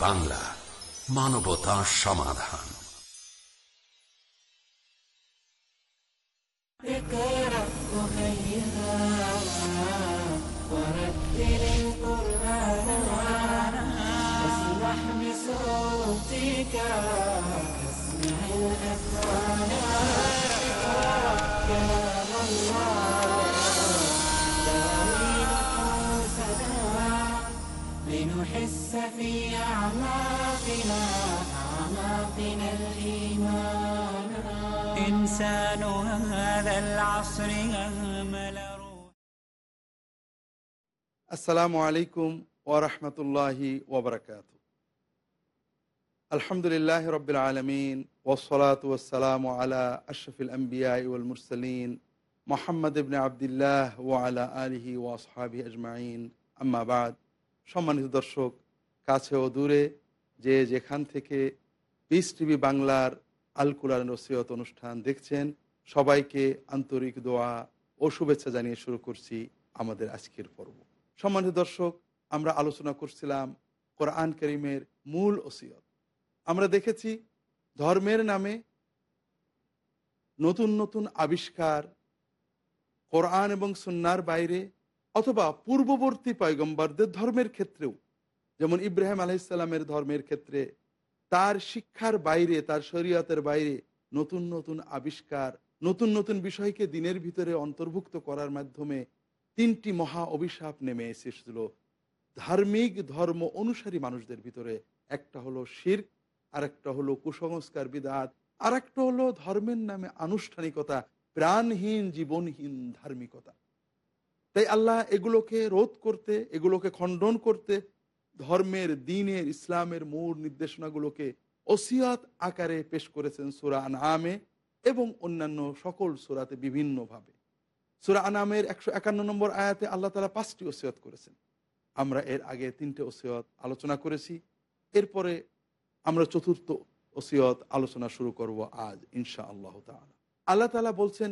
বাংলা মানবতা সমাধান اقرأ وخيرا ورتل القرآن واسمح بصوتك اسمع الأذان نحس في أعماقنا أعماقنا الإيمان. إنسان هذا العصر أهمل السلام عليكم ورحمة الله وبركاته. الحمد لله رب العالمين والصلاة والسلام على أشرف الأنبياء والمرسلين محمد بن عبد الله وعلى آله وأصحابه أجمعين. أما بعد সম্মানিত দর্শক, কাছে ও দূরে যে যেখান থেকে পিস টিভি বাংলার আল কুরআন রসিয়ত অনুষ্ঠান দেখছেন, সবাইকে আন্তরিক দোয়া ও শুভেচ্ছা জানিয়ে শুরু করছি আমাদের আজকের পর্ব। সম্মানিত দর্শক, আমরা আলোচনা করছিলাম কোরআন করিমের মূল ওসিয়ত। আমরা দেখেছি ধর্মের নামে নতুন নতুন আবিষ্কার কোরআন এবং সুন্নার বাইরে অথবা পূর্ববর্তী পয়গম্বরদের ধর্মের ক্ষেত্রেও, যেমন ইব্রাহিম আলাইসাল্লামের ধর্মের ক্ষেত্রে, তার শিক্ষার বাইরে, তার শরীয়তের বাইরে নতুন নতুন আবিষ্কার, নতুন নতুন বিষয়কে দিনের ভিতরে অন্তর্ভুক্ত করার মাধ্যমে তিনটি মহা অভিশাপ নেমে এসেছিল। ধার্মিক ধর্ম অনুসারী মানুষদের ভিতরে একটা হলো শির আর একটা হলো কুসংস্কার বিদাত আর একটা হলো ধর্মের নামে আনুষ্ঠানিকতা, প্রাণহীন জীবনহীন ধার্মিকতা। তাই আল্লাহ এগুলোকে রোধ করতে, এগুলোকে খণ্ডন করতে ধর্মের, দিনের, ইসলামের মূল নির্দেশনাগুলোকে ওসিয়াত আকারে পেশ করেছেন সুরা আনামে এবং অন্যান্য সকল সুরাতে বিভিন্নভাবে। সুরা আনামের একশো একান্ন নম্বর আয়াতে আল্লাহ তালা পাঁচটি ওসিয়ত করেছেন। আমরা এর আগে তিনটে ওসিয়ত আলোচনা করেছি। এরপরে আমরা চতুর্থ ওসিয়ত আলোচনা শুরু করব আজ ইনশা আল্লাহ তালা আল্লাহ তালা বলছেন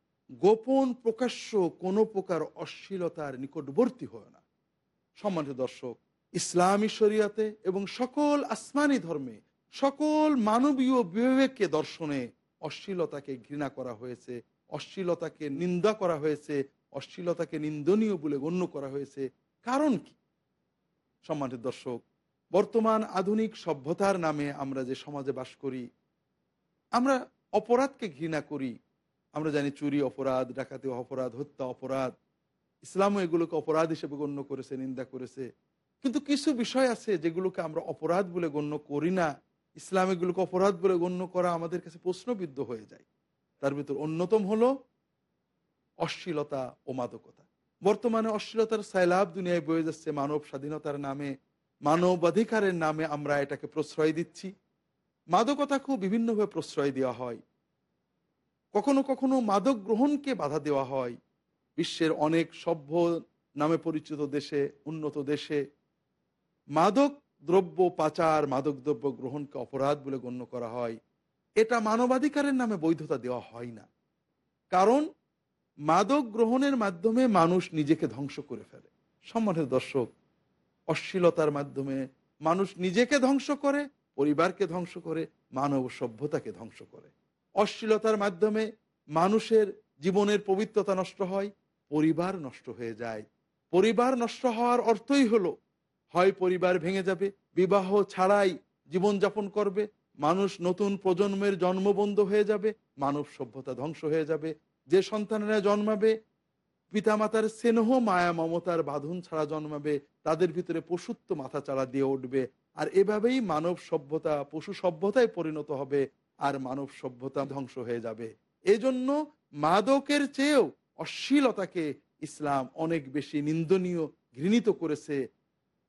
গোপন প্রকাশ্য কোনো প্রকার অশ্লীলতার নিকটবর্তী হয় না। সম্মানিত দর্শক, ইসলামী শরিয়াতে এবং সকল আসমানি ধর্মে সকল মানবীয় বিবেককে দর্শনে অশ্লীলতাকে ঘৃণা করা হয়েছে, অশ্লীলতাকে নিন্দা করা হয়েছে, অশ্লীলতাকে নিন্দনীয় বলে গণ্য করা হয়েছে। কারণ কি? সম্মানিত দর্শক, বর্তমান আধুনিক সভ্যতার নামে আমরা যে সমাজে বাস করি, আমরা অপরাধকে ঘৃণা করি আমরা জানি চুরি, অপরাধ, ডাকাতি, অপরাধ, হত্যা, অপরাধ। ইসলামও এগুলোকে অপরাধ হিসেবে গণ্য করেছে, নিন্দা করেছে। কিন্তু কিছু বিষয় আছে যেগুলোকে আমরা অপরাধ বলে গণ্য করি না। ইসলাম এগুলোকে অপরাধ বলে গণ্য করা আমাদের কাছে প্রশ্নবিদ্ধ হয়ে যায়। তার ভিতর অন্যতম হলো অশ্লীলতা ও মাদকতা। বর্তমানে অশ্লীলতার সাইলাভ দুনিয়ায় বয়ে যাচ্ছে মানব স্বাধীনতার নামে, মানবাধিকারের নামে আমরা এটাকে প্রশ্রয় দিচ্ছি। মাদকতাকেও বিভিন্নভাবে প্রশ্রয় দেওয়া হয়। কখনো কখনো মাদক গ্রহণকে বাধা দেওয়া হয়। বিশ্বের অনেক সভ্য নামে পরিচিত দেশে, উন্নত দেশে মাদক দ্রব্য পাচার, মাদক দ্রব্য গ্রহণকে অপরাধ বলে গণ্য করা হয়। এটা মানবাধিকারের নামে বৈধতা দেওয়া হয় না। কারণ মাদক গ্রহণের মাধ্যমে মানুষ নিজেকে ধ্বংস করে ফেলে। সম্মানের দর্শক, অশ্লীলতার মাধ্যমে মানুষ নিজেকে ধ্বংস করে, পরিবারকে ধ্বংস করে, মানব সভ্যতাকে ধ্বংস করে। অশ্লীলতার মাধ্যমে মানুষের জীবনের পবিত্রতা নষ্ট হয়, পরিবার নষ্ট হয়ে যায়। পরিবার নষ্ট হওয়ার অর্থই হলো, হয় পরিবার ভেঙে যাবে, বিবাহ ছাড়াই জীবনযাপন করবে, মানুষ নতুন প্রজন্মের জন্মবন্ধ হয়ে যাবে, মানব সভ্যতা ধ্বংস হয়ে যাবে। যে সন্তানেরা জন্মাবে, পিতামাতার স্নেহ, মায়া, মমতার বাঁধন ছাড়া জন্মাবে, তাদের ভিতরে পশুত্ব মাথা চাড়া দিয়ে উঠবে। আর এভাবেই মানব সভ্যতা পশু সভ্যতায় পরিণত হবে। আর মানব সভ্যতা ধ্বংস হয়ে যাবে। এজন্য মাদকের চেয়েও অশ্লীলতাকে ইসলাম অনেক বেশি নিন্দনীয়, ঘৃণিত করেছে।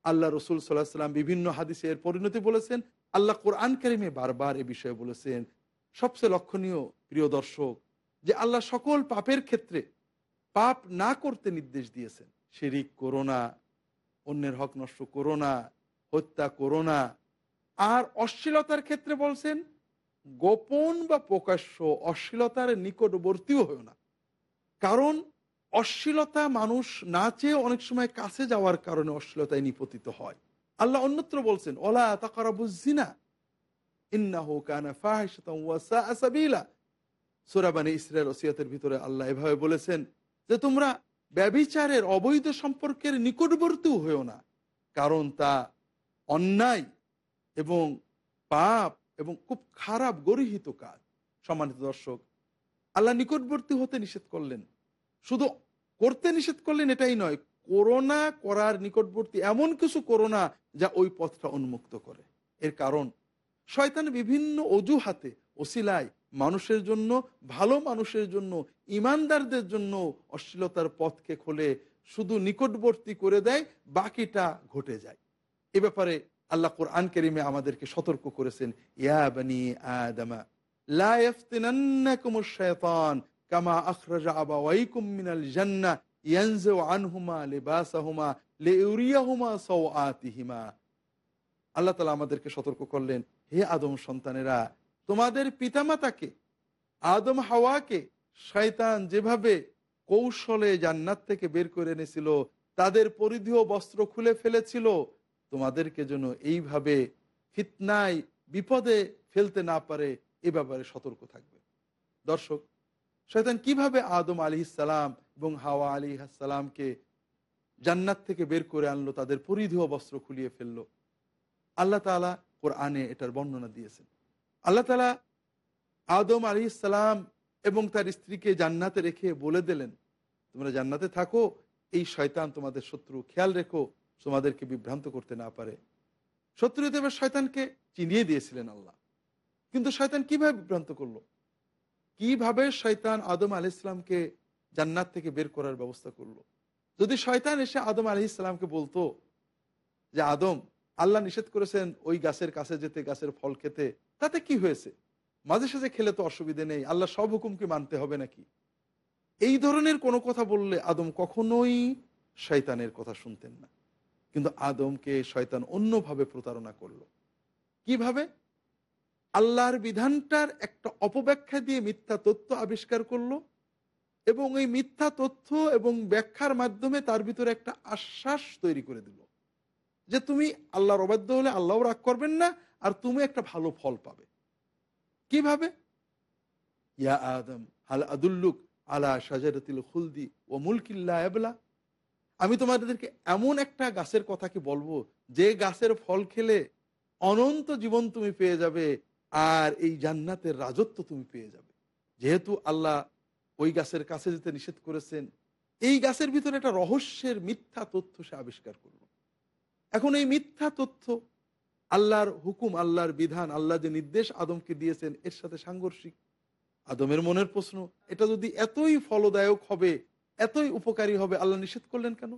আল্লাহ রসুল সাল্লাহ সাল্লাম বিভিন্ন হাদিসের পরিণতি বলেছেন। আল্লাহ কোরআন কারিমে বারবার এ বিষয়ে বলেছেন। সবচেয়ে লক্ষণীয়, প্রিয় দর্শক, যে আল্লাহ সকল পাপের ক্ষেত্রে পাপ না করতে নির্দেশ দিয়েছেন। শিরিক করোনা অন্যের হক নষ্ট করোনা হত্যা করোনা আর অশ্লীলতার ক্ষেত্রে বলছেন গোপন বা প্রকাশ্য অশ্লীলতার নিকটবর্তীও হয় না। কারণ অশ্লীলতা মানুষ না চেয়ে অনেক সময় কাছে যাওয়ার কারণে অশ্লীলতায় নিপতিত হয়। আল্লাহ অন্যত্র বলছেন, ওলা তাকারাবুজিনা ইন্নাহু কানা ফাহিশাতান ওয়া সাআ সাবিলা। সূরা বানী ইসরায়েল ওসিয়াতের ভিতরে আল্লাহ এভাবে বলেছেন যে, তোমরা ব্যবিচারের অবৈধ সম্পর্কের নিকটবর্তীও হয়েও না। কারণ তা অন্যায় এবং পাপ এবং খুব খারাপ গরিহিত কাজ। সম্মানিত দর্শক, আল্লাহ নিকটবর্তী হতে নিষেধ করলেন। শুধু করতে নিষেধ করলেন এটাই নয়, করোনা করার নিকটবর্তী এমন কিছু করোনা যা ওই পথটা উন্মুক্ত করে। এর কারণ, শয়তান বিভিন্ন অজুহাতে, ওসিলায় মানুষের জন্য, ভালো মানুষের জন্য, ইমানদারদের জন্য অশ্লীলতার পথকে খোলে শুধু নিকটবর্তী করে দেয়, বাকিটা ঘটে যায়। এ ব্যাপারে আল্লাহ কোরআন কেরিমে আমাদেরকে সতর্ক করেছেন, ইয়া বানি আদামা, লা ইয়াফতিনান্নাকুমুশ শাইতান কামা আখরাজা আবাওয়াইকুম মিনাল জান্নাহ ইয়ানজু আনহুমা লিবাসাহুমা লিউরিয়াহুমা সাওআতিহিমা। আমাদেরকে সতর্ক করলেন, হে আদম সন্তানেরা, তোমাদের পিতামাতাকে, আদম হাওয়াকে শয়তান যেভাবে কৌশলে জান্নাত থেকে বের করে এনেছিল, তাদের পরিধেয় বস্ত্র খুলে ফেলেছিল তোমাদেরকে যেন এইভাবে ফিতনায় বিপদে ফেলতে না পারে, এ ব্যাপারে সতর্ক থাকবে। দর্শক, শয়তান কীভাবে আদম আলী সালাম এবং হাওয়া আলী সালামকে জান্নাত থেকে বের করে আনলো, তাদের পরিধেয় বস্ত্র খুলিয়ে ফেলল? আল্লাহ তালা কোরআনে এটার বর্ণনা দিয়েছেন। আল্লাহ তালা আদম আলী সালাম এবং তার স্ত্রীকে জান্নাতে রেখে বলে দিলেন, তোমরা জান্নাতে থাকো, এই শয়তান তোমাদের শত্রু। খেয়াল রেখো তোমাদেরকে বিভ্রান্ত করতে না পারে। শত্রু হিসেবে শয়তানকে চিনিয়ে দিয়েছিলেন আল্লাহ। কিন্তু শয়তান কীভাবে বিভ্রান্ত করল? কীভাবে শয়তান আদম আলি ইসলামকে জান্নাত থেকে বের করার ব্যবস্থা করল? যদি শয়তান এসে আদম আলি ইসলামকে বলতো যে, আদম, আল্লাহ নিষেধ করেছেন ওই গাছের কাছে যেতে, গাছের ফল খেতে। তাতে কি হয়েছে? মাঝে সাঝে খেলে তো অসুবিধে নেই। আল্লাহ সব হুকুমকে মানতে হবে নাকি? এই ধরনের কোনো কথা বললে আদম কখনোই শয়তানের কথা শুনতেন না। কিন্তু আদমকে শয়তান অন্যভাবে প্রতারণা করল। কীভাবে? আল্লাহর বিধানটার একটা অপব্যাখ্যা দিয়ে মিথ্যা তথ্য আবিষ্কার করল এবং এই মিথ্যা তথ্য এবং ব্যাখ্যার মাধ্যমে তার ভিতরে একটা আশ্বাস তৈরি করে দিল যে তুমি আল্লাহর অবাধ্য হলে আল্লাহ রাগ করবেন না আর তুমি একটা ভালো ফল পাবে। কীভাবে? ইয়া আদম আল আদুল্লুক আলা সাজারতিল খুলদি ও মুলকিল্লা এবলা আমি তোমাদেরকে এমন একটা গাছের কথা কি বলব? যে গাছের ফল খেলে অনন্ত জীবন তুমি পেয়ে যাবে আর এই জান্নাতের রাজত্ব তুমি পেয়ে যাবে। যেহেতু আল্লাহ ওই গাছের কাছে যেতে নিষেধ করেছেন, এই গাছের ভিতরে একটা রহস্যের মিথ্যা তথ্য সে আবিষ্কার করল। এখন এই মিথ্যা তথ্য, আল্লাহর হুকুম, আল্লাহর বিধান, আল্লাহ যে নির্দেশ আদমকে দিয়েছেন, এর সাথে সাংঘর্ষিক। আদমের মনের প্রশ্ন, এটা যদি এতই ফলদায়ক হবে এতই উপকারী হবে আল্লাহ নিষেধ করলেন কেন?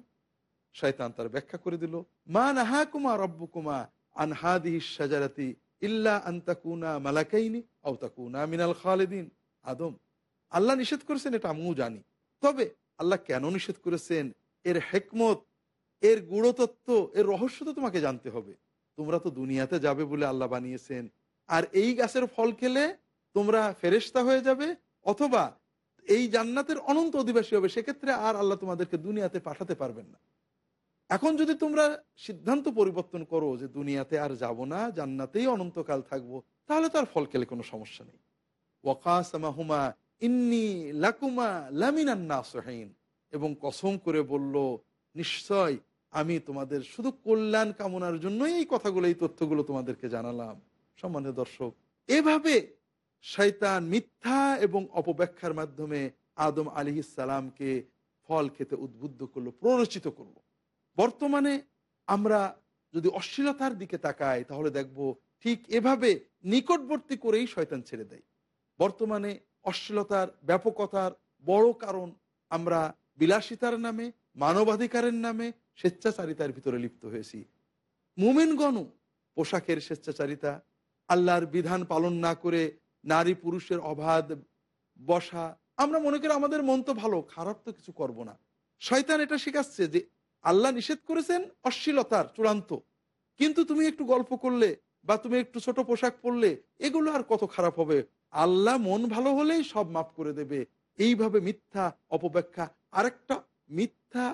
শয়তান তার ব্যাখ্যা করে দিল, মা নাহা কুমা রব্বু কুমা আনহাদি সাজারাতি ইল্লা আন্তাকুনা মালাকাইনি আউতাকুনা মিনাল খালেদিন। আদম, আল্লাহ নিষেধ করেছেন এটা আমিও জানি। তবে আল্লাহ কেন নিষেধ করেছেন? এর হেকমত, এর গুড়তত্ত্ব এর রহস্য তো তোমাকে জানতে হবে। তোমরা তো দুনিয়াতে যাবে বলে আল্লাহ বানিয়েছেন। আর এই গাছের ফল খেলে তোমরা ফেরেস্তা হয়ে যাবে অথবা এই জান্নাতের অনন্ত অধিবাসী হবে, সেক্ষেত্রে আর আল্লাহ তোমাদেরকে দুনিয়াতে পাঠাতে পারবেন না। এখন যদি তোমরা সিদ্ধান্ত পরিবর্তন করো যে দুনিয়াতে আর যাব না, জান্নাতেই অনন্তকাল থাকব, তাহলে তো আর ফল খেলে কোনো সমস্যা নেই। ওয়াকাসামাহুমা ইন্নি লাকুমা লামিনান্না সোহাইন এবং কসম করে বলল, নিশ্চয় আমি তোমাদের শুধু কল্যাণ কামনার জন্যই এই কথাগুলো, এই তথ্যগুলো তোমাদেরকে জানালাম। সম্মানিত দর্শক, এভাবে শয়তান মিথ্যা এবং অপব্যাখ্যার মাধ্যমে আদম আলী সালামকে ফল খেতে উদ্বুদ্ধ করল, প্ররোচিত করল। বর্তমানে আমরা যদি অশ্লীলতার দিকে তাকাই, তাহলে দেখব ঠিক এভাবে নিকটবর্তী করেই শয়তান ছেড়ে দেয়। বর্তমানে অশ্লীলতার, ব্যাপকতার বড় কারণ আমরা বিলাসিতার নামে, মানবাধিকারের নামে স্বেচ্ছাচারিতার ভিতরে লিপ্ত হয়েছি। মুমিনগণ পোশাকের স্বেচ্ছাচারিতা, আল্লাহর বিধান পালন না করে নারী পুরুষের অবাধ বসা। আমরা মনে করি আমাদের মন তো ভালো, খারাপ তো কিছু করব না। শয়তান এটা শেখাচ্ছে যে আল্লাহ নিষেধ করেছেন অশ্লীলতার চূড়ান্ত। কিন্তু তুমি একটু গল্প করলে বা তুমি একটু ছোট পোশাক পরলে, এগুলো আর কত খারাপ হবে? আল্লাহ মন ভালো হলেই সব মাফ করে দেবে। এইভাবে মিথ্যা অপব্যাখ্যা, আরেকটা মিথ্যা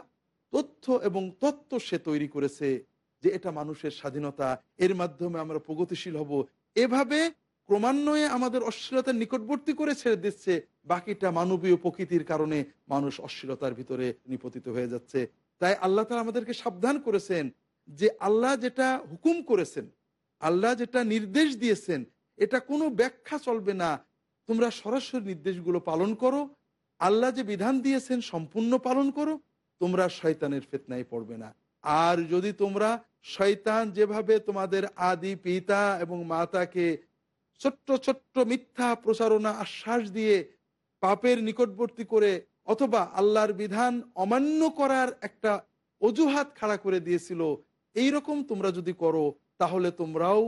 তথ্য এবং তত্ত্ব সে তৈরি করেছে যে এটা মানুষের স্বাধীনতা, এর মাধ্যমে আমরা প্রগতিশীল হব। এভাবে ক্রমান্বয়ে আমাদের অশ্লীলতার নিকটবর্তী করে ছেড়ে দিচ্ছে, বাকিটা মানবীয় প্রকৃতির কারণে মানুষ অশ্লীলতার ভিতরে নিপতিত হয়ে যাচ্ছে। তাই আল্লাহ তালা আমাদেরকে সাবধান করেছেন যে আল্লাহ যেটা হুকুম করেছেন, আল্লাহ যেটা নির্দেশ দিয়েছেন, এটা কোনো ব্যাখ্যা চলবে না। তোমরা সরাসরি নির্দেশগুলো পালন করো, আল্লাহ যে বিধান দিয়েছেন সম্পূর্ণ পালন করো, তোমরা শয়তানের ফেতনায় পড়বে না। আর যদি তোমরা শয়তান যেভাবে তোমাদের আদি পিতা এবং মাতাকে ছোট্ট ছোট্ট মিথ্যা প্রচারণা আশ্বাস দিয়ে পাপের নিকটবর্তী করে অথবা আল্লাহর বিধান অমান্য করার একটা অজুহাত খাড়া করে দিয়েছিল। এই রকম তোমরা যদি করো, তাহলে তোমরাও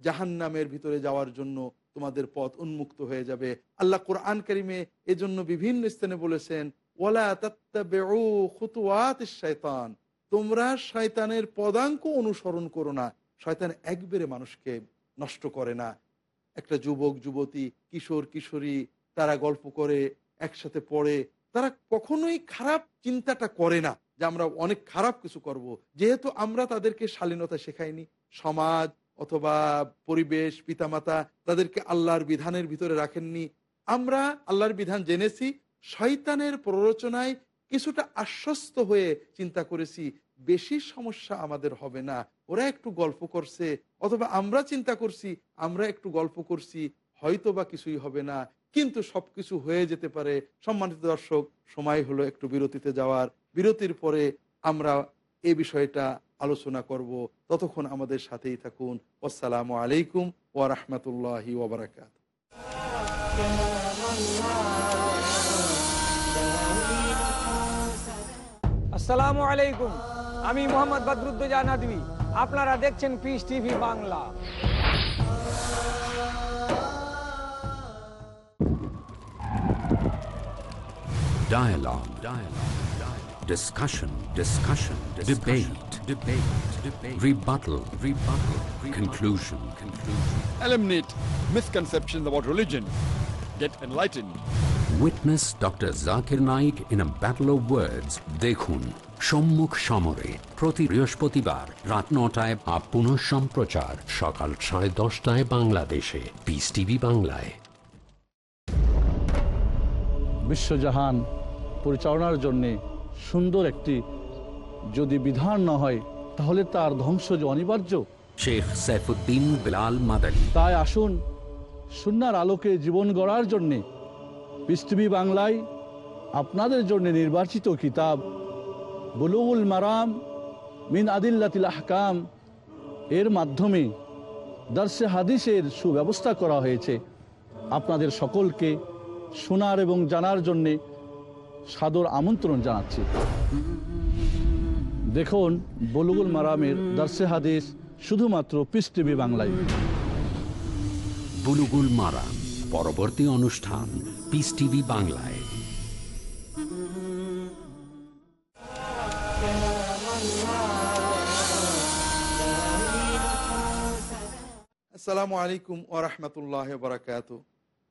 জাহান্নামের ভিতরে যাওয়ার জন্য তোমাদের পথ উন্মুক্ত হয়ে যাবে। আল্লাহ কোরআন করিমে এজন্য বিভিন্ন স্থানে বলেছেন শয়তান তোমরা শয়তানের পদাঙ্ক অনুসরণ করো না। শয়তান একবারে মানুষকে নষ্ট করে না। একটা যুবক, যুবতী, কিশোর, কিশোরী, তারা গল্প করে, একসাথে পড়ে। তারা কখনোই খারাপ চিন্তাটা করে না যে আমরা অনেক খারাপ কিছু করব। যেহেতু আমরা তাদেরকে শালীনতা শেখাইনি, সমাজ অথবা পরিবেশ, পিতামাতা তাদেরকে আল্লাহর বিধানের ভিতরে রাখেননি। আমরা আল্লাহর বিধান জেনেছি, শয়তানের প্ররোচনায় কিছুটা আশ্বস্ত হয়ে চিন্তা করেছি, বেশি সমস্যা আমাদের হবে না। ওরা একটু গল্প করছে, অথবা আমরা চিন্তা করছি, আমরা একটু গল্প করছি হয়তো বা কিছুই হবে না। কিন্তু সবকিছু হয়ে যেতে পারে। সম্মানিত দর্শক, সময় হলো একটু বিরতিতে যাওয়ার। বিরতির পরে আমরা এ বিষয়টা আলোচনা করব। ততক্ষণ আমাদের সাথেই থাকুন। আসসালামু আলাইকুম ওয়া রাহমাতুল্লাহি ওয়া বারাকাত। আসসালামু আলাইকুম। আমি মোহাম্মদ বদরুদ্দোজা নদী আপনারা দেখছেন peace TV Bangla Dialogue. Dialogue. Dialogue. Discussion. Discussion. Debate. Debate. Debate. Rebuttal. Rebuttal. Conclusion. Conclusion. eliminate misconceptions about religion, get enlightened. Witness Dr. Zakir Naik in a battle of words. দেখুন সম্মুখ সমরে প্রতি বৃহস্পতিবার রাত নটায় আপ পুনঃ সম্প্রচার সকাল সাড়ে দশটায় বাংলাদেশে। পিস টিভি বাংলায়। বিশ্বজাহান পরিচালনার জন্যে সুন্দর একটি যদি বিধান না হয় তাহলে তার ধ্বংস যে অনিবার্য। শেখ সাইফুদ্দিন বিলাল মাদানী। তাই আসুন সুনার আলোকে জীবন গড়ার জন্যে। পৃথিবী বাংলায় আপনাদের জন্য নির্বাচিত কিতাব বুলুগুল মারাম মিন আদিল্লাতিল আহকাম। এর মাধ্যমে দার্সে হাদিসের সুব্যবস্থা করা হয়েছে। আপনাদের সকলকে শোনার এবং জানার জন্যে সাদর আমন্ত্রণ জানাচ্ছি। দেখুন, বলুগুল মারামের দার্সে হাদিস শুধুমাত্র পিস টিভি বাংলায়। বুলুগুল মারাম, পরবর্তী অনুষ্ঠান পিস টিভি বাংলায়। আসসালামু আলাইকুম ও রহমতুল্লাহ বারাকাত।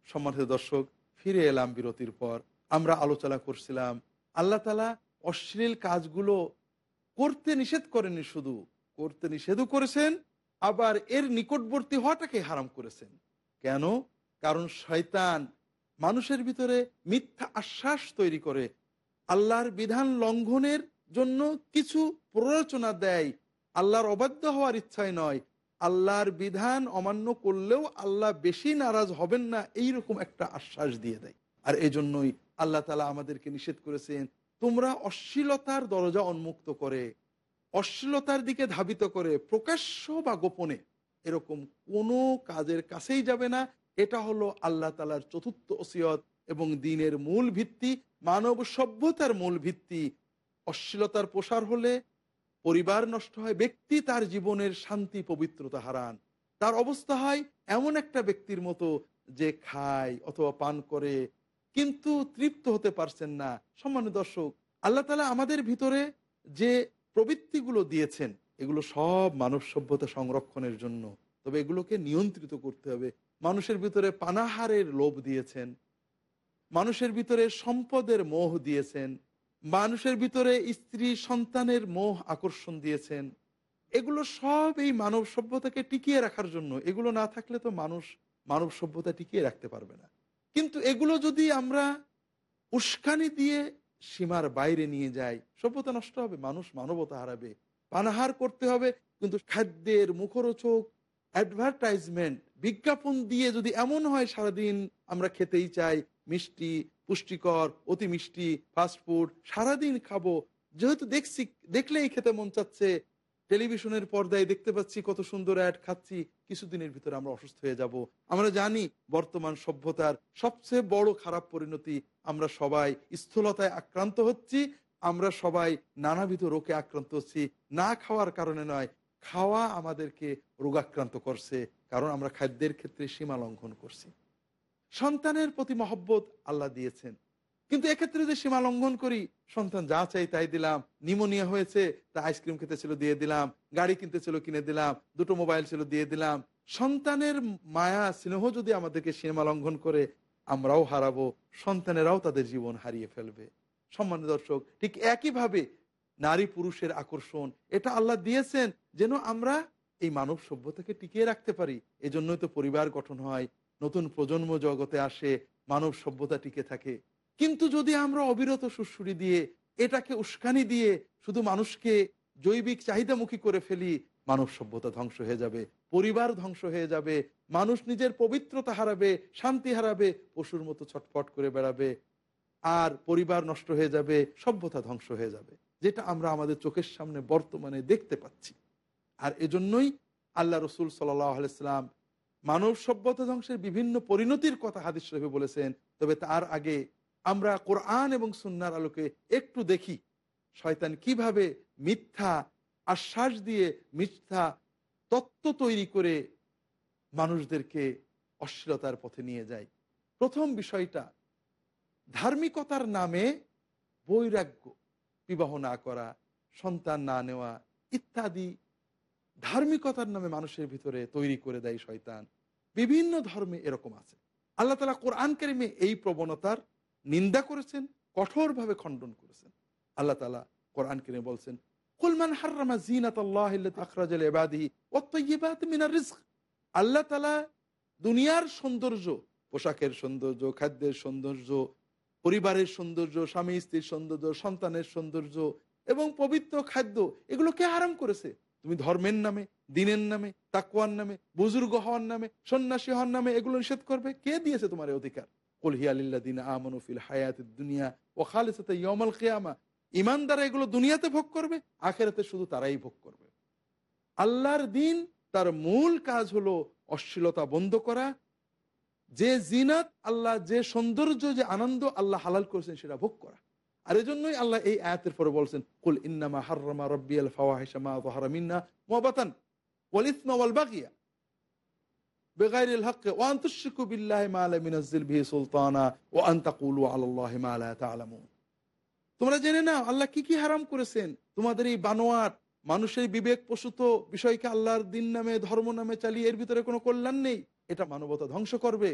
সম্মানিত দর্শক, ফিরে এলাম বিরতির পর। আমরা আলোচনা করছিলাম, আল্লাহ তালা অশ্লীল কাজগুলো করতে নিষেধ করেনি শুধু, করতে নিষেধও করেছেন, আবার এর নিকটবর্তী হওয়াটাকে হারাম করেছেন। কেন? কারণ শয়তান মানুষের ভিতরে মিথ্যা আশ্বাস তৈরি করে। আল্লাহর বিধান লঙ্ঘনের জন্য কিছু প্ররোচনা দেয়। আল্লাহর অবাধ্য হওয়ার ইচ্ছায় নয়। আল্লাহর বিধান অমান্য করলেও আল্লাহ বেশি নারাজ হবেন না, এইরকম একটা আশ্বাস দিয়ে দেয়। আর এই জন্যই আল্লাহ তালা আমাদেরকে নিষেধ করেছেন, তোমরা অশ্লীলতার দরজা উন্মুক্ত করে, অশ্লীলতার দিকে ধাবিত করে, প্রকাশ্য বা গোপনে, এরকম কোনো কাজের কাছেই যাবে না। এটা হলো আল্লাহ তালার চতুর্থ ওসিয়ত এবং দিনের মূল ভিত্তি, মানব সভ্যতার মূল ভিত্তি। অশ্লীলতার প্রসার হলে পরিবার নষ্ট হয়, ব্যক্তি তার জীবনের শান্তি, পবিত্রতা হারান। তার অবস্থা হয় এমন একটা ব্যক্তির মতো যে খায় অথবা পান করে, কিন্তু তৃপ্ত হতে পারছেন না। সম্মানিত দর্শক, আল্লাহ তালা আমাদের ভিতরে যে প্রবৃত্তিগুলো দিয়েছেন, এগুলো সব মানব সভ্যতা সংরক্ষণের জন্য। তবে এগুলোকে নিয়ন্ত্রিত করতে হবে। মানুষের ভিতরে পানাহারের লোভ দিয়েছেন, মানুষের ভিতরে সম্পদের মোহ দিয়েছেন মানুষের ভিতরে স্ত্রী সন্তানের মোহ আকর্ষণ দিয়েছেন। এগুলো সব এই মানব সভ্যতাকে টিকিয়ে রাখার জন্য। এগুলো না থাকলে তো মানুষ মানব সভ্যতা টিকিয়ে রাখতে পারবে না। কিন্তু এগুলো যদি আমরা উস্কানি দিয়ে সীমার বাইরে নিয়ে যাই, সভ্যতা নষ্ট হবে, মানুষ মানবতা হারাবে, পানাহার করতে হবে, কিন্তু খাদ্যের মুখরোচক অ্যাডভার্টাইজমেন্ট বিজ্ঞাপন দিয়ে যদি এমন হয় সারাদিন আমরা খেতেই চাই, মিষ্টি পুষ্টিকর, অতি মিষ্টি ফাস্টফুড সারাদিন খাব। যেহেতু দেখছি, দেখলেই খেতে মন চাচ্ছে, টেলিভিশনের পর্দায় দেখতে পাচ্ছি কত সুন্দর অ্যাড খাচ্ছি, কিছুদিনের ভিতরে আমরা অসুস্থ হয়ে যাব। আমরা জানি বর্তমান সভ্যতার সবচেয়ে বড় খারাপ পরিণতি, আমরা সবাই স্থূলতায় আক্রান্ত হচ্ছি, আমরা সবাই নানাবিধ রোগে আক্রান্ত হচ্ছি। না খাওয়ার কারণে নয়, খাওয়া আমাদেরকে রোগাক্রান্ত করছে, কারণ আমরা খাদ্যের ক্ষেত্রে সীমা লঙ্ঘন করছি। সন্তানের প্রতি মহব্বত আল্লাহ দিয়েছেন। কিন্তু এক্ষেত্রে যদি সীমা লঙ্ঘন করি, সন্তান যা চাই তাই দিলাম, নিমোনিয়া হয়েছে, তা আইসক্রিম খেতে ছিল দিয়ে দিলাম, গাড়ি কিনতে ছিল কিনে দিলাম, দুটো মোবাইল ছিল দিয়ে দিলাম। সন্তানের মায়া, স্নেহ যদি আমাদেরকে সীমা লঙ্ঘন করে, আমরাও হারাবো, সন্তানেরাও তাদের জীবন হারিয়ে ফেলবে। সম্মানিত দর্শক, ঠিক একইভাবে নারী পুরুষের আকর্ষণ, এটা আল্লাহ দিয়েছেন যেন আমরা এই মানব সভ্যতাকে টিকিয়ে রাখতে পারি। এজন্যই তো পরিবার গঠন হয় নতুন প্রজন্ম জগতে আসে, মানব সভ্যতা টিকে থাকে। কিন্তু যদি আমরা অবিরত সুশ্রুরি দিয়ে, এটাকে উস্কানি দিয়ে শুধু মানুষকে জৈবিক চাহিদামুখী করে ফেলি, মানব সভ্যতা ধ্বংস হয়ে যাবে, পরিবার ধ্বংস হয়ে যাবে, মানুষ নিজের পবিত্রতা হারাবে, শান্তি হারাবে, পশুর মতো ছটফট করে বেড়াবে, আর পরিবার নষ্ট হয়ে যাবে, সভ্যতা ধ্বংস হয়ে যাবে, যেটা আমরা আমাদের চোখের সামনে বর্তমানে দেখতে পাচ্ছি। আর এজন্যই আল্লাহ রসুল সাল্লাহ সাল্লাম মানব সভ্যতা ধ্বংসের বিভিন্ন পরিণতির কথা হাদিস শরীফে বলেছেন, তবে তার আগে আমরা কোরআন এবং সুন্নার আলোকে একটু দেখি শয়তান কীভাবে মিথ্যা আশ্বাস দিয়ে মিথ্যা তত্ত্ব তৈরি করে মানুষদেরকে অশ্লীলতার পথে নিয়ে যায়। প্রথম বিষয়টা, ধার্মিকতার নামে বৈরাগ্য বিবাহ না করা, সন্তান না নেওয়া ইত্যাদি ধার্মিকতার নামে মানুষের ভিতরে তৈরি করে দেয় শয়তান। বিভিন্ন ধর্মে এরকম আছে। আল্লাহ তালা কোরআন কারিমে এই প্রবণতার নিন্দা করেছেন, কঠোরভাবে খণ্ডন করেছেন। আল্লাহ তালা কোরআন কিনে বলছেন কুলমান হার্রামা জিনাত আল্লাহ তালা দুনিয়ার সৌন্দর্য, পোশাকের সৌন্দর্য, খাদ্যের সৌন্দর্য, পরিবারের সৌন্দর্য স্বামী স্ত্রীর সৌন্দর্য, সন্তানের সৌন্দর্য এবং পবিত্র খাদ্য এগুলো কে হারাম করেছে। তুমি ধর্মের নামে, দিনের নামে তাকুয়ার নামে, বুজুর্গ হওয়ার নামে, সন্ন্যাসী হওয়ার নামে এগুলো নিষেধ করবে? কে দিয়েছে তোমার অধিকার? কলহিয়ালিল্লাদিন আমনুফিল হায়াত দুনিয়া ও ইয়মাল কেয়ামা। ইমানদারা এগুলো দুনিয়াতে ভোগ করবে, আখেরাতে শুধু তারাই ভোগ করবে। আল্লাহর দিন, তার মূল কাজ হলো অশ্লীলতা বন্ধ করা। যে জিনাত, আল্লাহ যে সৌন্দর্য, যে আনন্দ আল্লাহ হালাল করেছেন সেটা ভোগ করা। আর এজন্যই আল্লাহ এই আয়াতের পরে বলছেন, কুল ইন্নামা হারমা রব্বি আল ফাওয়াহিসামা ওয়াল ইসমা ওয়াল মিনাজ্জিল বিহি সুলতানা তালামুন তোমরা জেনে নাও, আল্লাহ কি কি হারাম করেছেন? তোমাদের এই বানোয়াট, মানুষের বিবেক প্রসূত বিষয়কে আল্লাহর দিন নামে, ধর্ম নামে চালিয়ে এর ভিতরে কোনো কল্যাণ নেই। এটা মানবতা ধ্বংস করবে।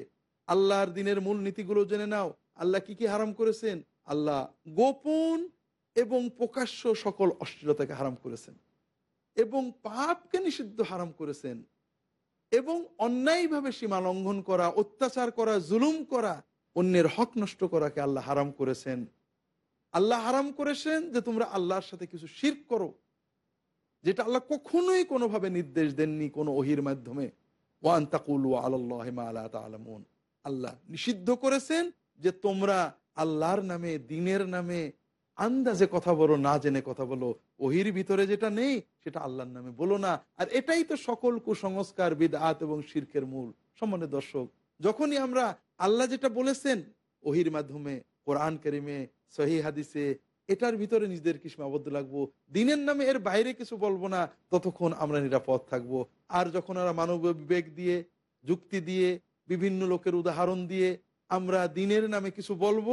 আল্লাহর দিনের মূল নীতিগুলো জেনে নাও, আল্লাহ কি কি হারাম করেছেন? আল্লাহ গোপন এবং প্রকাশ্য সকল অশ্লীলতাকে হারাম করেছেন এবং পাপকে নিষিদ্ধ হারাম করেছেন এবং অন্যায়ভাবে সীমা লঙ্ঘন করা, অত্যাচার করা, জুলুম করা, অন্যের হক নষ্ট করাকে আল্লাহ হারাম করেছেন। আল্লাহ হারাম করেছেন যে তোমরা আল্লাহর সাথে কিছু শির করো, যেটা আল্লাহ কখনোই কোনোভাবে নির্দেশ দেননি কোনো ওহির মাধ্যমে। ওয়ান তাকুল আল্লাহ আল্লাহ নিষিদ্ধ করেছেন যে তোমরা আল্লাহর নামে, দিনের নামে আন্দাজে কথা বলো, না জেনে কথা বলো। ওহির ভিতরে যেটা নেই, সেটা আল্লাহর নামে বলো না। আর এটাই তো সকল কুসংস্কার বিদাত এবং শির্কের মূল। সম্মানের দর্শক, যখনই আমরা আল্লাহ যেটা বলেছেন ওহির মাধ্যমে, কোরআন করিমে সহি হাদিসে, এটার ভিতরে নিজেদেরকে সীমাবদ্ধ লাগবো। দিনের নামে এর বাইরে কিছু বলব না, ততক্ষণ আমরা নিরাপদ থাকব। আর যখন আমরা মানব বিবেক দিয়ে, যুক্তি দিয়ে, বিভিন্ন লোকের উদাহরণ দিয়ে আমরা দিনের নামে কিছু বলব,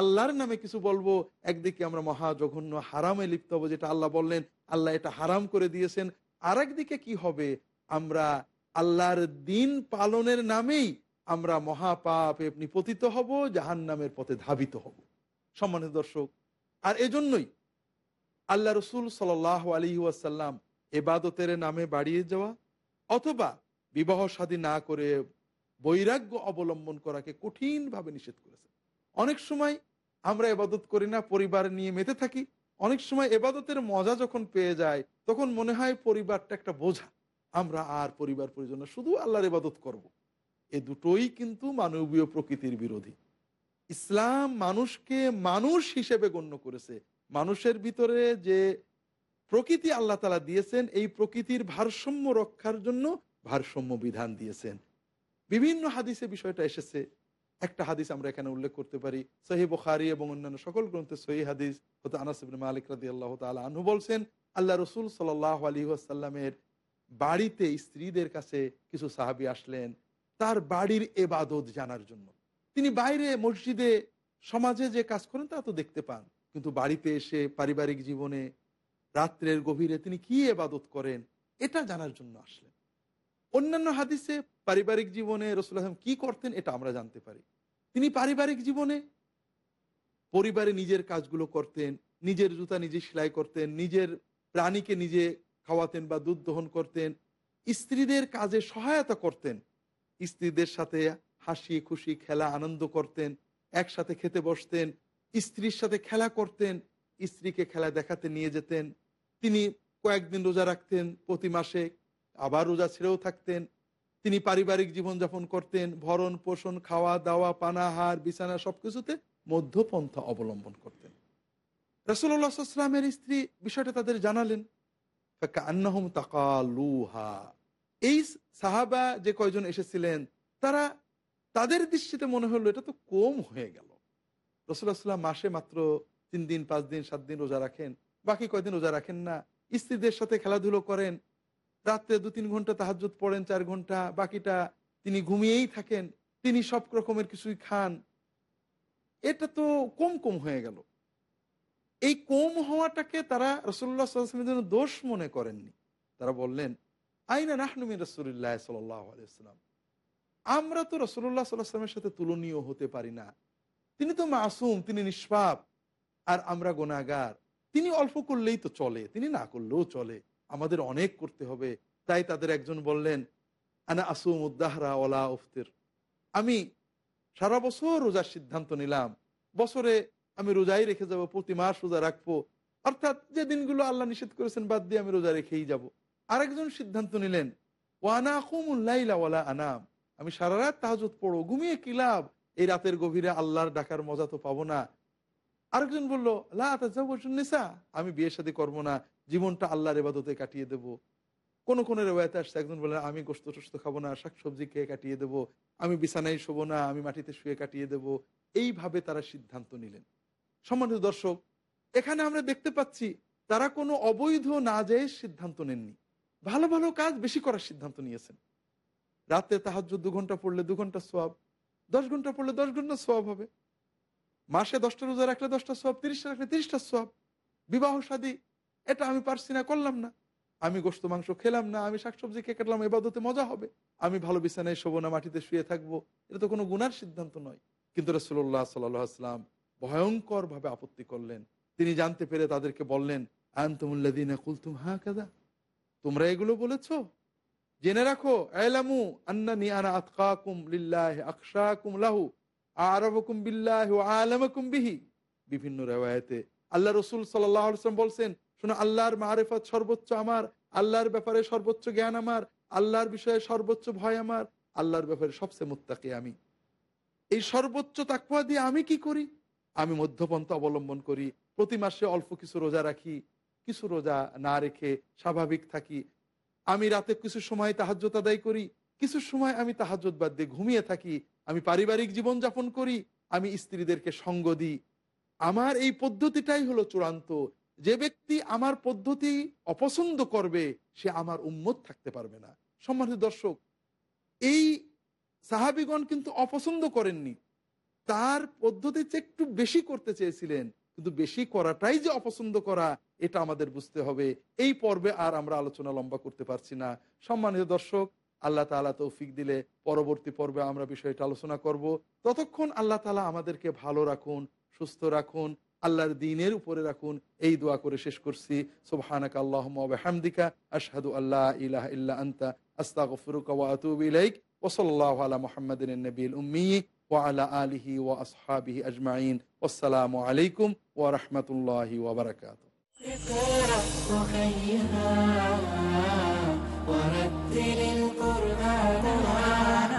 আল্লাহর নামে কিছু বলব, একদিকে আমরা মহা জঘন্য হারামে লিপ্ত হব যেটা আল্লাহ বললেন, আল্লাহ এটা হারাম করে দিয়েছেন। আর একদিকে কি হবে? আমরা আল্লাহর দিন পালনের নামেই আমরা মহাপাপে নিপতিত হব জাহান নামের পথে ধাবিত হব। সম্মানিত দর্শক, আর এজন্যই আল্লাহ রসুল সাল আলী ওয়াসাল্লাম এবাদতের নামে বাড়িয়ে যাওয়া অথবা বিবাহ শাদী না করে বৈরাগ্য অবলম্বন করাকে কঠিনভাবে নিষেধ করেছে। অনেক সময় আমরা এবাদত করি না, পরিবার নিয়ে মেতে থাকি। অনেক সময় এবাদতের মজা যখন পেয়ে যায়, তখন মনে হয় পরিবারটা একটা বোঝা। আমরা আর পরিবার পরিজন শুধু আল্লাহর ইবাদত করব। এ দুটোই কিন্তু মানবীয় প্রকৃতির বিরোধী। ইসলাম মানুষকে মানুষ হিসেবে গণ্য করেছে। মানুষের ভিতরে যে প্রকৃতি আল্লাহ তালা দিয়েছেন, এই প্রকৃতির ভারসাম্য রক্ষার জন্য ভারসাম্য বিধান দিয়েছেন। বিভিন্ন হাদিসে বিষয়টা এসেছে। একটা হাদিস আমরা এখানে উল্লেখ করতে পারি। সহি বুখারি এবং অন্যান্য সকল গ্রন্থে সহি হাদিস। হতে আনাস মালিক রাদি আল্লাহ তালা আনহু বলছেন, আল্লাহ রসুল সাল্লাহ আলী আসাল্লামের বাড়িতে স্ত্রীদের কাছে কিছু সাহাবি আসলেন তার বাড়ির এবাদত জানার জন্য। তিনি বাইরে মসজিদে সমাজে যে কাজ করেন তা তো দেখতে পান। কিন্তু বাড়িতে এসে পারিবারিক জীবনে রাত্রের গভীরে তিনি কি এবাদত করেন, এটা জানার জন্য আসলেন। অন্যান্য হাদিসে পারিবারিক জীবনে রসুল আসলাম কি করতেন এটা আমরা জানতে পারি। তিনি পারিবারিক জীবনে পরিবারে নিজের কাজগুলো করতেন, নিজের জুতা নিজে সেলাই করতেন, নিজের প্রাণীকে নিজে খাওয়াতেন বা দুধ দহন করতেন, স্ত্রীদের কাজে সহায়তা করতেন, স্ত্রীদের সাথে হাসি খুশি, খেলা, আনন্দ করতেন, একসাথে খেতে বসতেন, স্ত্রীর সাথে খেলা করতেন, স্ত্রীকে খেলা দেখাতে নিয়ে যেতেন, তিনি কয়েকদিন রোজা রাখতেন, প্রতি মাসে আবার রোজা ছেড়েও থাকতেন তিনি পারিবারিক জীবনযাপন করতেন, ভরণ, পোষণ, খাওয়া, দাওয়া পানাহার বিছানা সবকিছুতে মধ্যপন্থা অবলম্বন করতেন। রসুল্লাহামের স্ত্রী বিষয়টা তাদের জানালেন তাকালুহা। এই সাহাবা যে কয়জন এসেছিলেন, তারা তাদের দৃষ্টিতে মনে হলো, এটা তো কম হয়ে গেল। রসুল্লাহাম মাসে মাত্র তিন দিন, পাঁচ দিন, সাত দিন রোজা রাখেন, বাকি কয়দিন রোজা রাখেন না। স্ত্রীদের সাথে খেলাধুলো করেন রাত্রে দু তিন ঘণ্টা তাহাজুত পড়েন, চার ঘণ্টা, বাকিটা তিনি ঘুমিয়েই থাকেন, তিনি সব রকমের কিছুই খান। এটা তো কম কম হয়ে গেল। এই কম হওয়াটাকে তারা রসুল্লাহ সাল্লামের জন্য দোষ মনে করেননি। তারা বললেন, আইনা নাহনুমি রসুল্লাহ সাল্লাম আমরা তো রসুল্লাহ সাল্লাহামের সাথে তুলনীয় হতে পারি না। তিনি তো মাসুম, তিনি নিষ্পাপ, আর আমরা গোনাগার। তিনি অল্প করলেই তো চলে, তিনি না করলেও চলে। আমাদের অনেক করতে হবে। তাই তাদের একজন বললেন, আনা আসুম উদ্দাহরা ওলা উফতের। আমি সারা বছর রোজার সিদ্ধান্ত নিলাম, বছরে আমি রোজাই রেখে যাব, প্রতি মাস রোজা রাখব। অর্থাৎ যে দিনগুলো আল্লাহ নিষেধ করেছেন বাদ দিয়ে আমি রোজা রেখেই যাব। আরেকজন সিদ্ধান্ত নিলেন ওয়ানা ওয়ালা আনাম। আমি সারা রাত তাহাজত পড়ো, ঘুমিয়ে কি লাভ? এই রাতের গভীরে আল্লাহর ডাকার মজা তো পাবো না। আরেকজন বলল নিসা। আমি বিয়ে শাদী করব না। জীবনটা আল্লাহর এবাদতে কাটিয়ে দেব। কোন কোন রেওয়ায়তে আসছে, একজন বলে, আমি গোস্ত টোস্ত খাব না, শাকসবজি খেয়ে কাটিয়ে দেব, আমি বিছানায় শোবো না, আমি মাটিতে শুয়ে কাটিয়ে দেব। এইভাবে তারা সিদ্ধান্ত নিলেন। সম্মানিত দর্শক, এখানে আমরা দেখতে পাচ্ছি, তারা কোনো অবৈধ না যেয়ে সিদ্ধান্ত নেননি। ভালো ভালো কাজ বেশি করার সিদ্ধান্ত নিয়েছেন। রাতে তাহাজ দু ঘণ্টা পড়লে দু ঘণ্টা সোয়াব, দশ ঘণ্টা পড়লে দশ ঘণ্টা সোয়াব হবে। মাসে দশটা রোজা রাখলে দশটা সোয়াব, তিরিশটা রাখলে তিরিশটা সোয়াব। বিবাহ সাদী এটা আমি পারছি না, করলাম না। আমি গোস্ত মাংস খেলাম না, আমি শাকসবজি খেয়ে কাটলাম, এবাদতে মজা হবে। আমি ভালো বিছানায় শোবো না, মাটিতে শুয়ে থাকব, এটা তো কোনো গুনার সিদ্ধান্ত নয়। কিন্তু রসুল্লাহ সাল্লাম ভয়ঙ্কর ভাবে আপত্তি করলেন। তিনি জানতে পেরে তাদেরকে বললেন আন্তমুল্লাদিন কুলতুম হা কাদা তোমরা এগুলো বলেছ? জেনে রাখো এলামু আন্নানি আনা আতকাকুম লিল্লাহ আকশাকুম লাহু আরবকুম বিল্লাহ আলামকুম বিহি। বিভিন্ন রেওয়ায়তে আল্লাহ রসুল সাল্লাম বলছেন শোনো, আল্লাহর মারেফত সর্বোচ্চ আমার, আল্লাহর ব্যাপারে সর্বোচ্চ জ্ঞান আমার, আল্লাহর বিষয়ে সর্বোচ্চ ভয় আমার, আল্লাহর ব্যাপারে সবচেয়ে মুত্তাকি আমি। এই সর্বোচ্চ তাকুয়া দিয়ে আমি কি করি? আমি মধ্যপন্থা অবলম্বন করি, প্রতি মাসে অল্প কিছু রোজা রাখি, কিছু রোজা না রেখে স্বাভাবিক থাকি। আমি রাতে কিছু সময় তাহাজ্যত আদায় করি, কিছু সময় আমি তাহাজ্যত বাদ দিয়ে ঘুমিয়ে থাকি, আমি পারিবারিক জীবন যাপন করি, আমি স্ত্রীদেরকে সঙ্গ দিই। আমার এই পদ্ধতিটাই হলো চূড়ান্ত যে ব্যক্তি আমার পদ্ধতি অপছন্দ করবে, সে আমার উম্মত থাকতে পারবে না। সম্মানিত দর্শক, এই সাহাবিগণ কিন্তু অপছন্দ করেননি। তার পদ্ধতি চেয়ে একটু বেশি করতে চেয়েছিলেন, কিন্তু বেশি করাটাই যে অপছন্দ করা, এটা আমাদের বুঝতে হবে। এই পর্বে আর আমরা আলোচনা লম্বা করতে পারছি না। সম্মানিত দর্শক, আল্লাহ তালা তৌফিক দিলে পরবর্তী পর্বে আমরা বিষয়টা আলোচনা করব। ততক্ষণ আল্লাহ তালা আমাদেরকে ভালো রাখুন, সুস্থ রাখুন আল্লাহর দিনের উপরে রাখুন এই দোয়া করে শেষ করছি সুবহানাক আল্লাহমদিকা আশহাদু আল্লাহ ইলাহ ইল্লা আন্তা আস্তাগফিরুকা ওয়া আতুবু ইলাইক ওয়া সাল্লাল্লাহু আলা মুহাম্মাদিন নবিয়িল উম্মি ওয়া আলা আলিহি ওয়া আসহাবিহি আজমাইন আসসালামু আলাইকুম ওয়া রাহমাতুল্লাহি ওয়া বারাকাতুহু اقرأ وخيها ورتل القرآن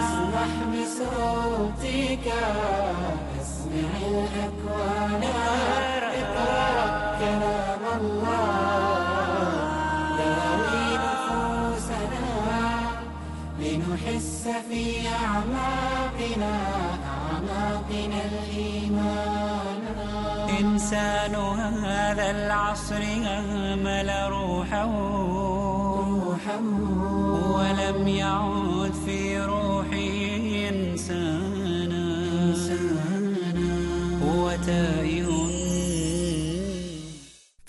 اسمح بصوتك الله داوي لنحس في اعماقنا اعماقنا الايمان إنسان هذا العصر اهمل روحه. ولم يعود في روحه